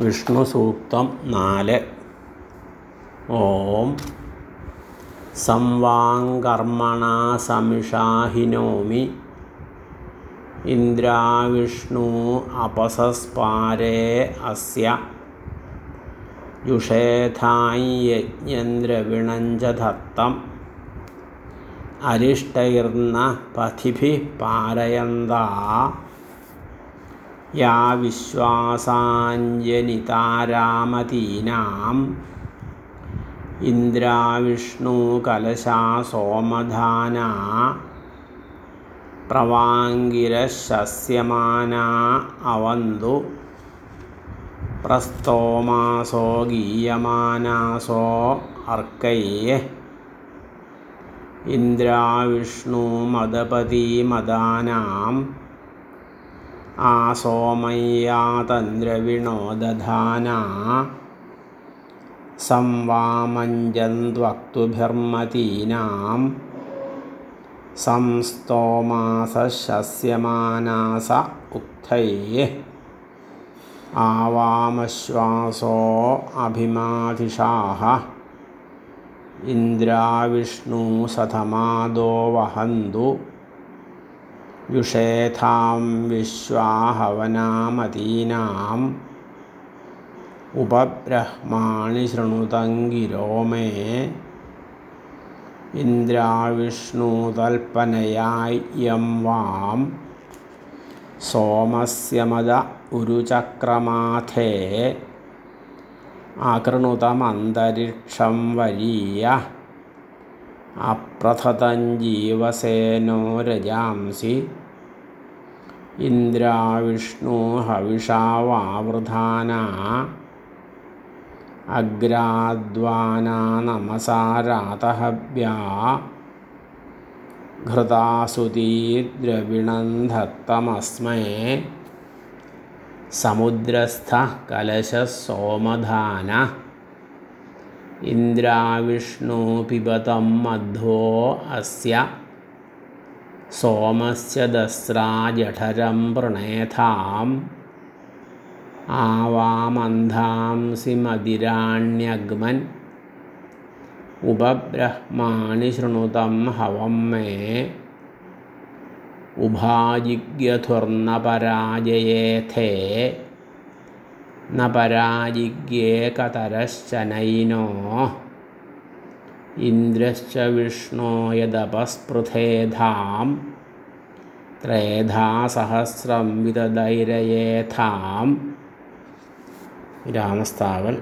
വിഷ്ണു സൂക്തം നാല്. ഓം സംവാങ്കർമ്മണ സമിഷാഹിനോമി ഇന്ദ്രാവിഷ്ണു അപസസ്പാരേ അസ്യ. ജുഷേധായി യജ്ഞന്ദ്രവിണഞ്ച ദത്തം അരിഷ്ടൈർന്ന പഥിഭി പാരയന്താ യാ വിശ്വാസാഞ്ജനിതാരാമതീനാം ഇന്ദ്രാവിഷ്ണു കലശാ സോമധാനാ. പ്രവാങ്കിരശസ്യമാനാ അവന്തു. പ്രസ്തോമാസോ ഗീയമാനാസോ അർക്കൈः ഇന്ദ്രാവിഷ്ണു മദപതി മദാനാം. आ सोमय्यातन्द्रविणो दधाना संवामञ्जन्त्वक्तुभिर्मतीनां संस्तोमासशस्यमानास उक्थैः आवामश्वासो अभिमाधिषाः इन्द्राविष्णुसधमादो वहन्तु യുഷേഥാം വിശ്വാഹവനാമതീനാം ഉപബ്രഹ്മാണി ശൃണുതങ്കിരോ may. ഇന്ദ്രാവിഷ്ണു തൽപ്പനയായം warm. സോമസ്യമത ഉരുചക്രമാഥേ അകൃണുതമന്തരിക്ഷം വരീയ अप्रथतं जीवसेनो रजांसि इन्द्राविष्णो हविषावावृथाना अग्राध्वाना नमसा रातहव्या घृतासुतीद्रविणन्धत्तमस्मै समुद्रस्थः कलशः सोमधानः ഇന്ദ്രാവിഷ്ണു പിബതം മധ്വോ അസ്യ സോമസ്യ ദസ്രാജഠരം പ്രണേഥാം ആവാമന്ധാംസി മതിരാണ്യഗ്മൻ ഉപബ്രഹ്മാണി ശൃണുതം ഹവം മേ ഉഭാജിഗ്യധുർണ പരാജയേഥേ ന പരാജിഗ്യേ കതരശ്ചനൈനോ ഇന്ദ്രശ്ച വിഷ്ണോ യദപസ്പൃഥേധാം. ത്രേധാസഹസ്രം വിതദൈരയേഥാം രാമസ്ഥാവൽ